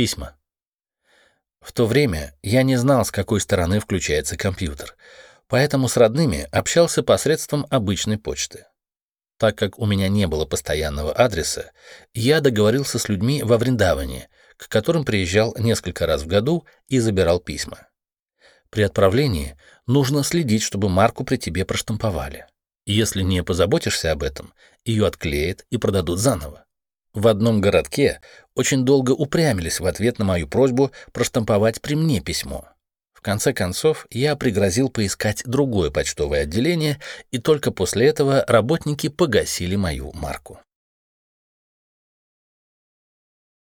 Письма. В то время я не знал, с какой стороны включается компьютер, поэтому с родными общался посредством обычной почты. Так как у меня не было постоянного адреса, я договорился с людьми во Вриндаване, к которым приезжал несколько раз в году и забирал письма. При отправлении нужно следить, чтобы марку при тебе проштамповали. Если не позаботишься об этом, ее отклеят и продадут заново. В одном городке очень долго упрямились в ответ на мою просьбу проштамповать при мне письмо. В конце концов, я пригрозил поискать другое почтовое отделение, и только после этого работники погасили мою марку.